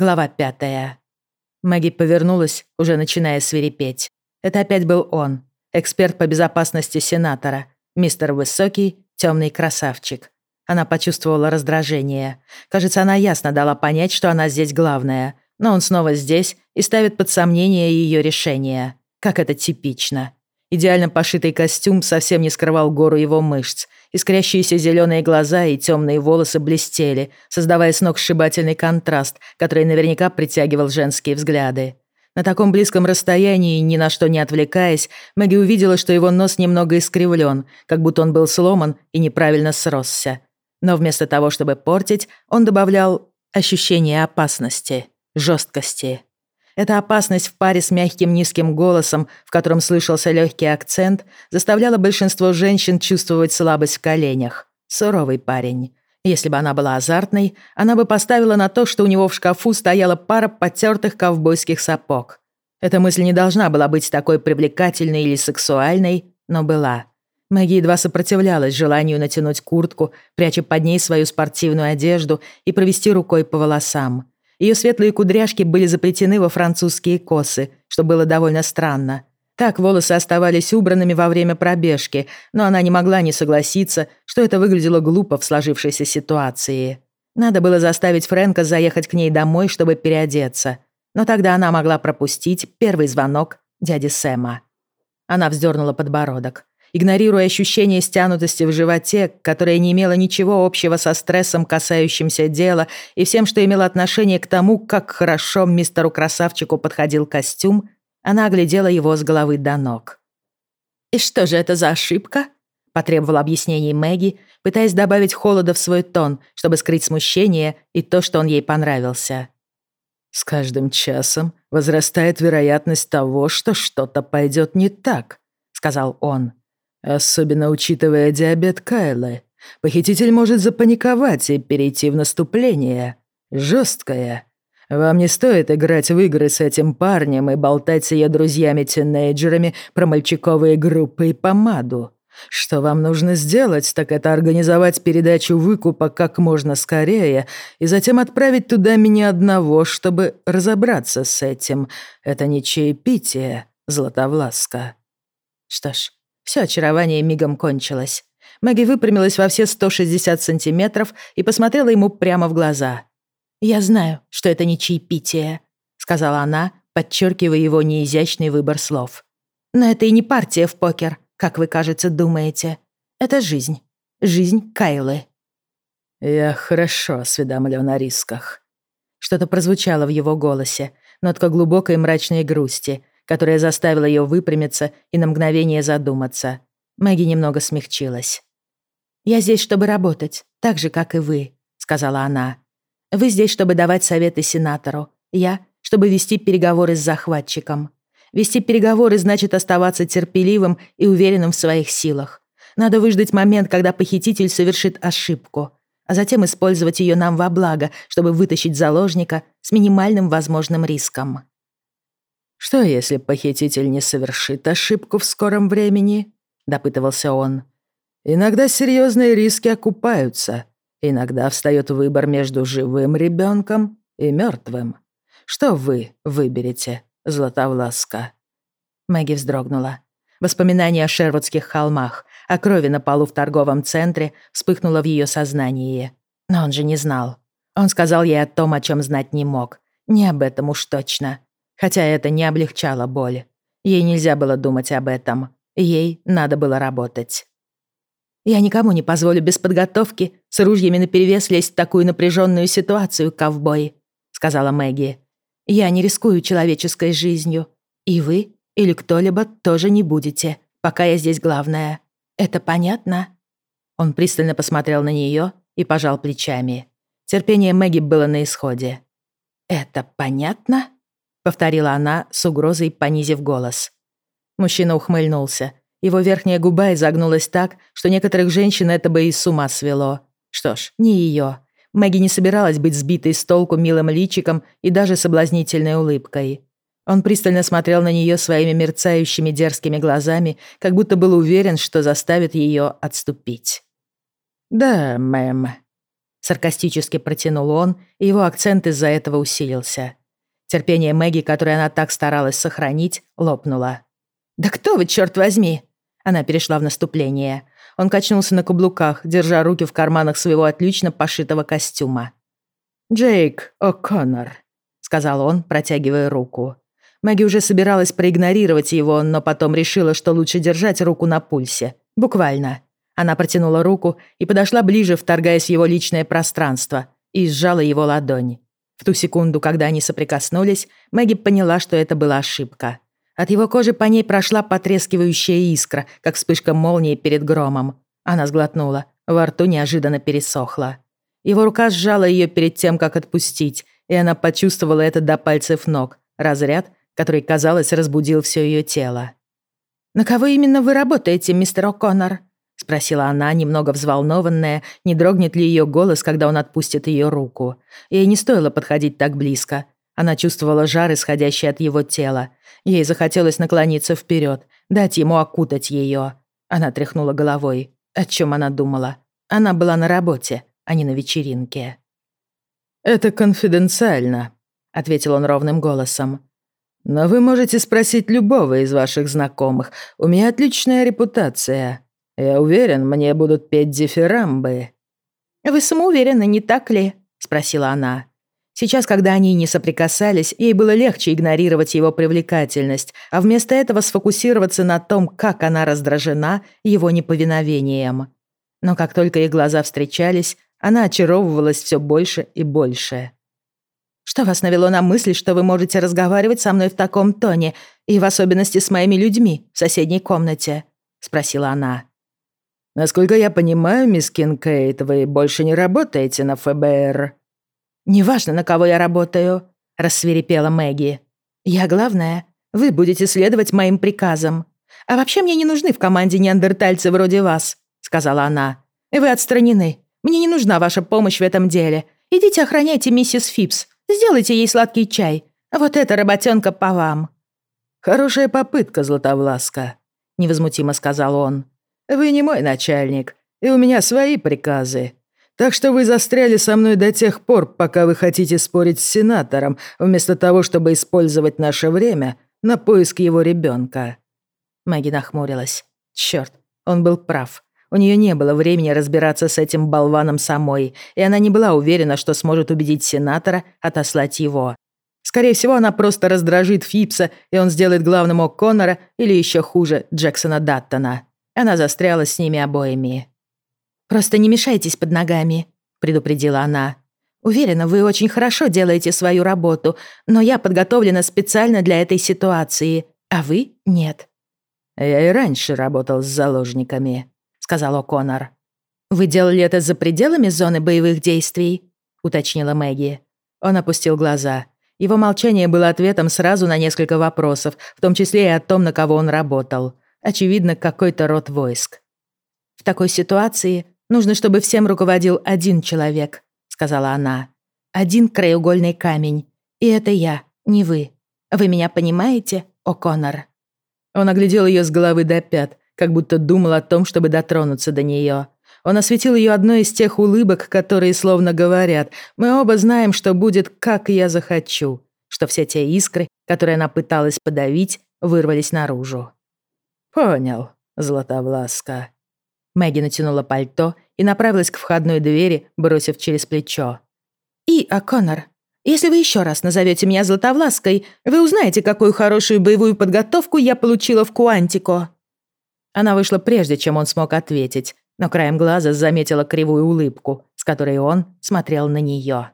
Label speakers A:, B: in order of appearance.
A: Глава пятая. Мэгги повернулась, уже начиная свирепеть. Это опять был он, эксперт по безопасности сенатора, мистер Высокий, темный красавчик. Она почувствовала раздражение. Кажется, она ясно дала понять, что она здесь главная. Но он снова здесь и ставит под сомнение ее решение. Как это типично. Идеально пошитый костюм совсем не скрывал гору его мышц. Искрящиеся зеленые глаза и темные волосы блестели, создавая сногсшибательный контраст, который наверняка притягивал женские взгляды. На таком близком расстоянии, ни на что не отвлекаясь, Мэгги увидела, что его нос немного искривлен, как будто он был сломан и неправильно сросся. Но вместо того, чтобы портить, он добавлял ощущение опасности, жесткости. Эта опасность в паре с мягким низким голосом, в котором слышался легкий акцент, заставляла большинство женщин чувствовать слабость в коленях. Суровый парень. Если бы она была азартной, она бы поставила на то, что у него в шкафу стояла пара потертых ковбойских сапог. Эта мысль не должна была быть такой привлекательной или сексуальной, но была. Мэгги едва сопротивлялась желанию натянуть куртку, пряча под ней свою спортивную одежду и провести рукой по волосам. Ее светлые кудряшки были заплетены во французские косы, что было довольно странно. Так волосы оставались убранными во время пробежки, но она не могла не согласиться, что это выглядело глупо в сложившейся ситуации. Надо было заставить Фрэнка заехать к ней домой, чтобы переодеться. Но тогда она могла пропустить первый звонок дяди Сэма. Она вздернула подбородок игнорируя ощущение стянутости в животе, которое не имело ничего общего со стрессом, касающимся дела, и всем, что имело отношение к тому, как хорошо мистеру-красавчику подходил костюм, она оглядела его с головы до ног. «И что же это за ошибка?» — потребовала объяснений Мэгги, пытаясь добавить холода в свой тон, чтобы скрыть смущение и то, что он ей понравился.
B: «С каждым часом возрастает вероятность того, что что-то пойдет не так», — сказал он. Особенно учитывая диабет Кайлы. Похититель может запаниковать и перейти в наступление. Жесткое. Вам не стоит играть в игры с этим парнем и болтать с ее друзьями-тинейджерами про мальчиковые группы и помаду. Что вам нужно сделать, так это организовать передачу выкупа как можно скорее и затем отправить туда меня одного, чтобы разобраться с этим. Это не чаепитие, Златовласка.
A: Что ж, все очарование мигом кончилось. Мэгги выпрямилась во все 160 сантиметров и посмотрела ему прямо в глаза. «Я знаю, что это не чаепитие», — сказала она, подчеркивая его неизящный выбор слов. «Но это и не партия в покер, как вы, кажется, думаете. Это жизнь. Жизнь Кайлы».
B: «Я хорошо осведомлен о рисках».
A: Что-то прозвучало в его голосе, нотка глубокой мрачной грусти, которая заставила ее выпрямиться и на мгновение задуматься. Мэгги немного смягчилась. «Я здесь, чтобы работать, так же, как и вы», — сказала она. «Вы здесь, чтобы давать советы сенатору. Я, чтобы вести переговоры с захватчиком. Вести переговоры значит оставаться терпеливым и уверенным в своих силах. Надо выждать момент, когда похититель совершит ошибку, а затем использовать ее нам во благо, чтобы вытащить заложника с минимальным возможным риском».
B: «Что, если похититель не совершит ошибку в скором времени?» — допытывался он. «Иногда серьезные риски окупаются. Иногда встает выбор между живым ребенком и мертвым. Что вы выберете, Златовласка?»
A: Мэгги вздрогнула. Воспоминание о Шервудских холмах, о крови на полу в торговом центре вспыхнуло в ее сознании. Но он же не знал. Он сказал ей о том, о чем знать не мог. Не об этом уж точно. Хотя это не облегчало боль. Ей нельзя было думать об этом. Ей надо было работать. «Я никому не позволю без подготовки с ружьями наперевес лезть в такую напряженную ситуацию, ковбой», — сказала Мэгги. «Я не рискую человеческой жизнью. И вы или кто-либо тоже не будете, пока я здесь главная. Это понятно?» Он пристально посмотрел на нее и пожал плечами. Терпение Мэгги было на исходе. «Это понятно?» Повторила она с угрозой, понизив голос. Мужчина ухмыльнулся. Его верхняя губа изогнулась так, что некоторых женщин это бы и с ума свело. Что ж, не ее. Мэгги не собиралась быть сбитой с толку милым личиком и даже соблазнительной улыбкой. Он пристально смотрел на нее своими мерцающими дерзкими глазами, как будто был уверен, что заставит ее отступить.
B: «Да, мэм»,
A: Саркастически протянул он, и его акцент из-за этого усилился. Терпение Мэгги, которое она так старалась сохранить, лопнуло. «Да кто вы, черт возьми?» Она перешла в наступление. Он качнулся на каблуках, держа руки в карманах своего отлично пошитого костюма.
B: «Джейк О'Коннор», — сказал он, протягивая руку.
A: Мэгги уже собиралась проигнорировать его, но потом решила, что лучше держать руку на пульсе. Буквально. Она протянула руку и подошла ближе, вторгаясь в его личное пространство, и сжала его ладонь. В ту секунду, когда они соприкоснулись, Мэгги поняла, что это была ошибка. От его кожи по ней прошла потрескивающая искра, как вспышка молнии перед громом. Она сглотнула, во рту неожиданно пересохло. Его рука сжала ее перед тем, как отпустить, и она почувствовала это до пальцев ног, разряд, который, казалось, разбудил все ее тело. «На кого именно вы работаете, мистер О'Коннор?» — спросила она, немного взволнованная, не дрогнет ли ее голос, когда он отпустит ее руку. Ей не стоило подходить так близко. Она чувствовала жар, исходящий от его тела. Ей захотелось наклониться вперед, дать ему окутать ее. Она тряхнула головой. О чем она думала? Она была на работе а не на вечеринке.
B: «Это конфиденциально», — ответил он ровным голосом. «Но вы можете спросить любого из ваших знакомых. У меня отличная репутация. Я уверен, мне будут петь дифирамбы».
A: «Вы самоуверены, не так ли?» — спросила она. Сейчас, когда они не соприкасались, ей было легче игнорировать его привлекательность, а вместо этого сфокусироваться на том, как она раздражена его неповиновением. Но как только их глаза встречались, она очаровывалась все больше и больше. «Что вас навело на мысль, что вы можете разговаривать со мной в таком тоне, и в особенности с моими людьми в соседней комнате?» — спросила она.
B: «Насколько я понимаю, мисс Кинкейт, вы больше не работаете на ФБР?»
A: «Неважно, на кого я работаю», — рассверепела Мэгги. «Я главное, вы будете следовать моим приказам. А вообще мне не нужны в команде неандертальцы вроде вас», — сказала она. «Вы отстранены. Мне не нужна ваша помощь в этом деле. Идите охраняйте миссис Фипс. Сделайте ей сладкий чай. Вот эта работенка по вам».
B: «Хорошая попытка, Златовласка», — невозмутимо сказал он. «Вы не мой начальник, и у меня свои приказы. Так что вы застряли со мной до тех пор, пока вы хотите спорить с сенатором, вместо того, чтобы использовать наше время на поиск его ребенка.
A: Мэгги нахмурилась. Черт, он был прав. У нее не было времени разбираться с этим болваном самой, и она не была уверена, что сможет убедить сенатора отослать его. Скорее всего, она просто раздражит Фипса, и он сделает главным О'Коннора или еще хуже Джексона Даттона. Она застряла с ними обоими. «Просто не мешайтесь под ногами», — предупредила она. «Уверена, вы очень хорошо делаете свою работу, но я подготовлена специально для этой ситуации, а вы — нет».
B: «Я и раньше работал с заложниками», сказал О'Коннор.
A: «Вы делали это за пределами зоны боевых действий?» — уточнила Мэгги. Он опустил глаза. Его молчание было ответом сразу на несколько вопросов, в том числе и о том, на кого он работал. Очевидно, какой-то род войск. «В такой ситуации нужно, чтобы всем руководил один человек», — сказала она. «Один краеугольный камень. И это я, не вы. Вы меня понимаете, О'Коннор?»
B: Он оглядел ее с головы до пят, как будто думал о том, чтобы дотронуться до нее. Он осветил ее одной из тех улыбок, которые словно говорят «Мы оба знаем, что будет, как я захочу», что все те искры, которые она пыталась подавить, вырвались наружу. «Понял, Златовласка».
A: Мэгги натянула пальто и направилась к входной двери, бросив через плечо. «И, О'Коннор, если вы еще раз назовете меня Златовлаской, вы узнаете, какую хорошую боевую подготовку я получила в Куантико». Она вышла прежде, чем он смог ответить, но краем глаза заметила кривую улыбку, с которой он смотрел на нее.